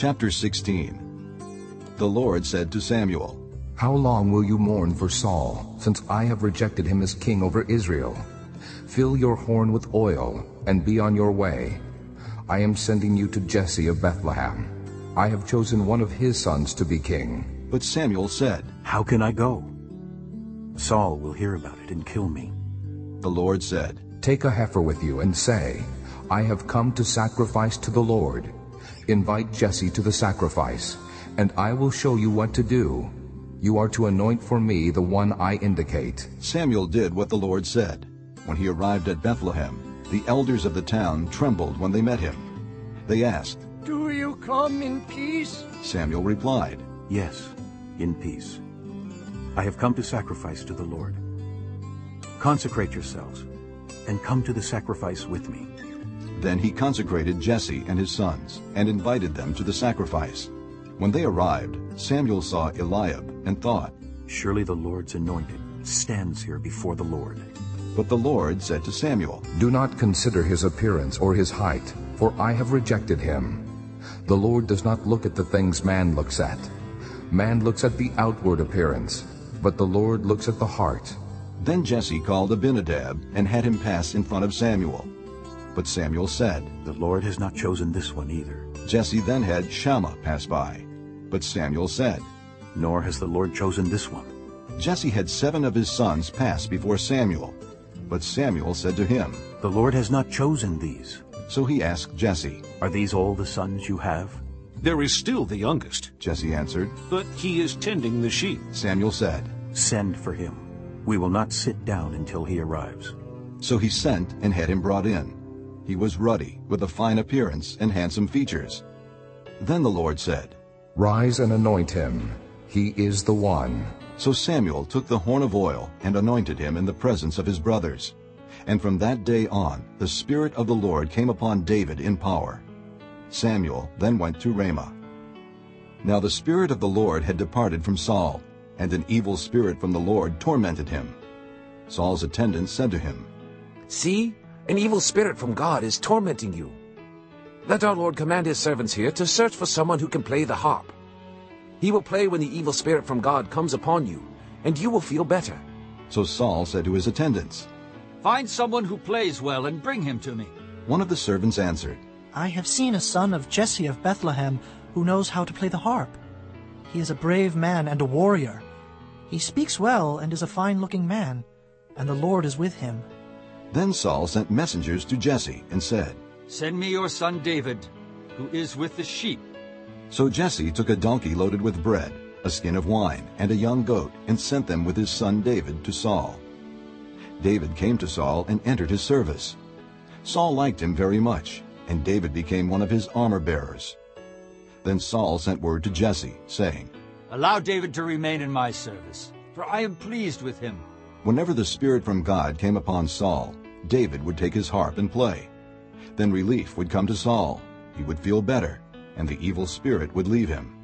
Chapter 16 The Lord said to Samuel, How long will you mourn for Saul, since I have rejected him as king over Israel? Fill your horn with oil, and be on your way. I am sending you to Jesse of Bethlehem. I have chosen one of his sons to be king. But Samuel said, How can I go? Saul will hear about it and kill me. The Lord said, Take a heifer with you and say, I have come to sacrifice to the Lord. Invite Jesse to the sacrifice, and I will show you what to do. You are to anoint for me the one I indicate. Samuel did what the Lord said. When he arrived at Bethlehem, the elders of the town trembled when they met him. They asked, Do you come in peace? Samuel replied, Yes, in peace. I have come to sacrifice to the Lord. Consecrate yourselves and come to the sacrifice with me. Then he consecrated Jesse and his sons and invited them to the sacrifice. When they arrived, Samuel saw Eliab and thought, Surely the Lord's anointed stands here before the Lord. But the Lord said to Samuel, Do not consider his appearance or his height, for I have rejected him. The Lord does not look at the things man looks at. Man looks at the outward appearance, but the Lord looks at the heart. Then Jesse called Abinadab and had him pass in front of Samuel. But Samuel said, The Lord has not chosen this one either. Jesse then had Shammah pass by. But Samuel said, Nor has the Lord chosen this one. Jesse had seven of his sons pass before Samuel. But Samuel said to him, The Lord has not chosen these. So he asked Jesse. Are these all the sons you have? There is still the youngest, Jesse answered. but he is tending the sheep. Samuel said. Send for him. We will not sit down until he arrives. So he sent and had him brought in. He was ruddy, with a fine appearance and handsome features. Then the Lord said, Rise and anoint him. He is the one. So Samuel took the horn of oil and anointed him in the presence of his brothers. And from that day on the Spirit of the Lord came upon David in power. Samuel then went to Ramah. Now the Spirit of the Lord had departed from Saul, and an evil spirit from the Lord tormented him. Saul's attendants said to him, See, an evil spirit from God is tormenting you. Let our Lord command his servants here to search for someone who can play the harp. He will play when the evil spirit from God comes upon you, and you will feel better. So Saul said to his attendants, Find someone who plays well and bring him to me. One of the servants answered, I have seen a son of Jesse of Bethlehem who knows how to play the harp. He is a brave man and a warrior. He speaks well and is a fine-looking man, and the Lord is with him. Then Saul sent messengers to Jesse and said, Send me your son David, who is with the sheep. So Jesse took a donkey loaded with bread, a skin of wine, and a young goat, and sent them with his son David to Saul. David came to Saul and entered his service. Saul liked him very much, and David became one of his armor-bearers. Then Saul sent word to Jesse, saying, Allow David to remain in my service, for I am pleased with him. Whenever the Spirit from God came upon Saul, David would take his harp and play. Then relief would come to Saul. He would feel better, and the evil spirit would leave him.